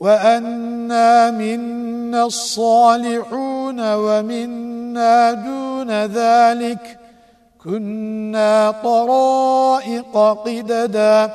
وأنا منا الصالحون ومنا دون ذلك. كنا طرائق قددا.